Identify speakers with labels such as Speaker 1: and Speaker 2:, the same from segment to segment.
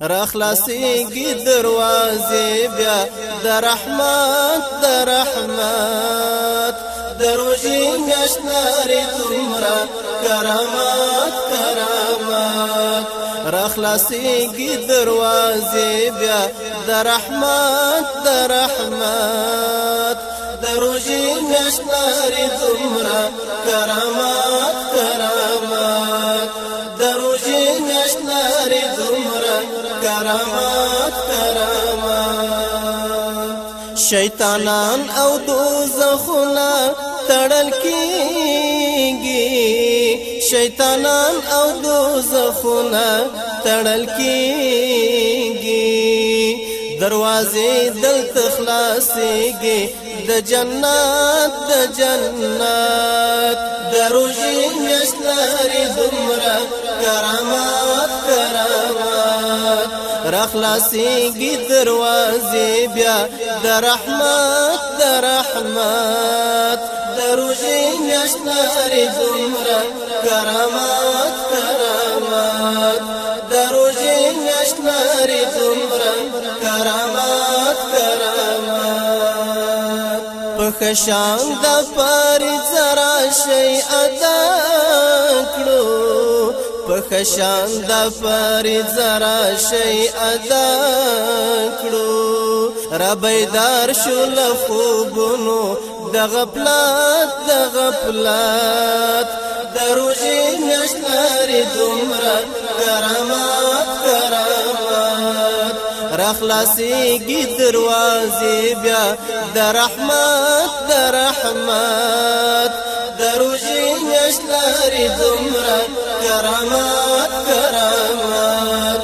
Speaker 1: را خلاصيږي دروازې بیا د رحمت د رحمت دروژې نشنارې تمرا کرامات کرامات را خلاصيږي دروازې بیا د رحمت د رحمت دروژې نشنارې تمرا کرامات کرامات قیامت کرامت شیطانان او دوزخونه تړل کیږي شیطانان او دوزخونه تړل کیږي دروازې دلته خلاصيږي د جنت د جنت دروژې نشلري دومره کرامت راخلاصيږي دروازې بیا د رحمت د رحمت دروژې نشتاري زمرا کرامات کرامات دروژې نشتاري زمرا کرامات کرامات په خشان د پرځرا شي ادا کړو پخشان د پری زرا شي ادا کړو ربیدار شول خوبونو د غفلت د غفلت دروځي نشلري دومره کرامات کرامات رخلاصي کی دروازې بیا د رحمت د رحمت دروژی میش لري دومره کرامات کرامات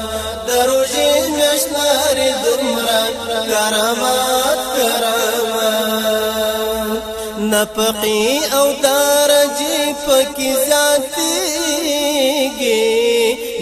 Speaker 1: دروژی میش لري دومره کرامات کرامات نفقی او دارجی پکې ذاتي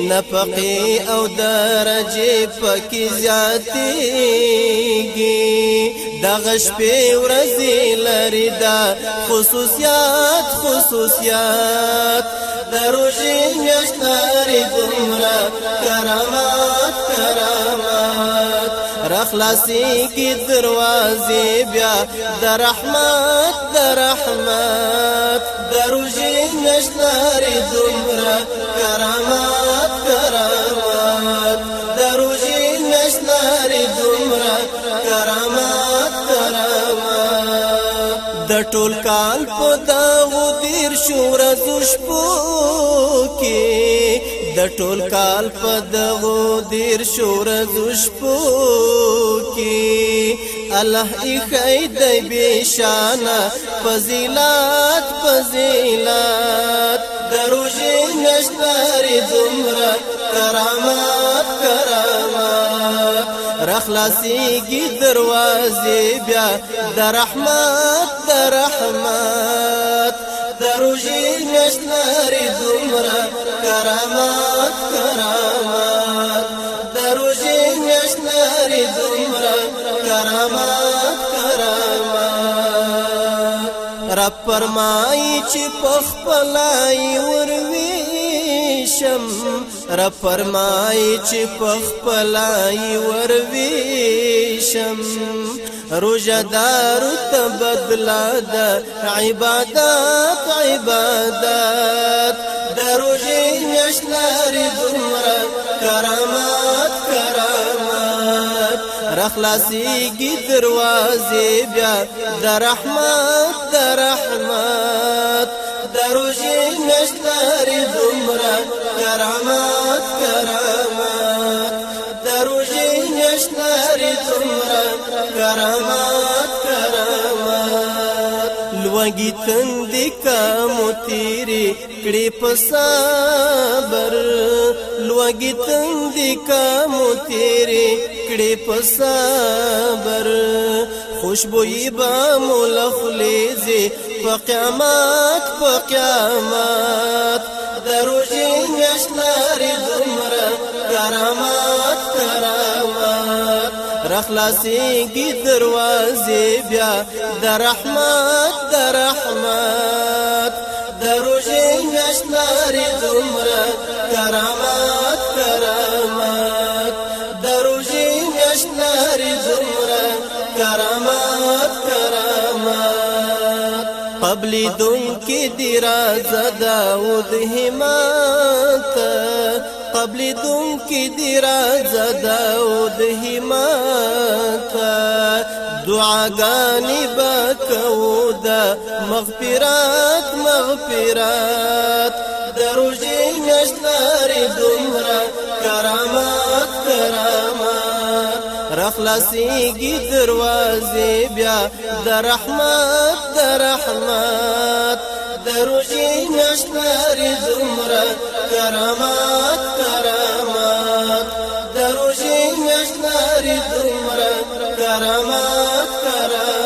Speaker 1: نفقی او درجه پکې زیاتېږي دغه شپې ورځې لري دا خصوصیات خصوصیات د روژې میاشت لري دومره کرامات کرامات راخلاصي کی دروازې بیا د رحمت د رحمت د روژې میاشت لري دومره کرامات دا ټول کال په دغو تیر شو ورځو شپو کې د ټول کال په دغو تیر شو ورځو شپو کې الله یې د بشانا فضیلت فضیلت دروژې نشتاري دومره کرامات در خلاصيږي دروازې بیا د رحمت د رحمت دروژې مشناري دومره کرامات کرامات دروژې مشناري دومره کرامات کرامات رب فرمایي چې پخپلای وروي شم را فرمای چې پخپلای ور ویشم روجدار تبدلا د عبادت عبادت دروژې نشلاري دومره کرامات کرامات رخلاصي کی دروازې بیا د رحمت د رحمت دروژې نشلاري دومره کرامت کرامت دروژی نشناری تمرا کرامت کرامت لوگی تندی کامو تیری کڑی پسابر لوگی تندی کامو تیری کڑی پسابر خوشبوئی با ملخلیزی پا قیامت پا قیامت دروجی میشناری دمرا کرامت کرامت رخلاصی کی دروازی بیا در رحمت در رحمت دروجی میشناری دمرا کرامت کرامت دروجی میشناری دمرا کرامت کرامت قبل دون کی دیرا زداود همت قبل دون کی دیرا زداود همت دعاګانی بکاو د مغفرت مغفرت دروژې نشته راخلاصيږي دروازې بیا د رحمت د رحمت دروژې نشتري زمره کرامات کرامات دروژې نشتري زمره کرامات کرامات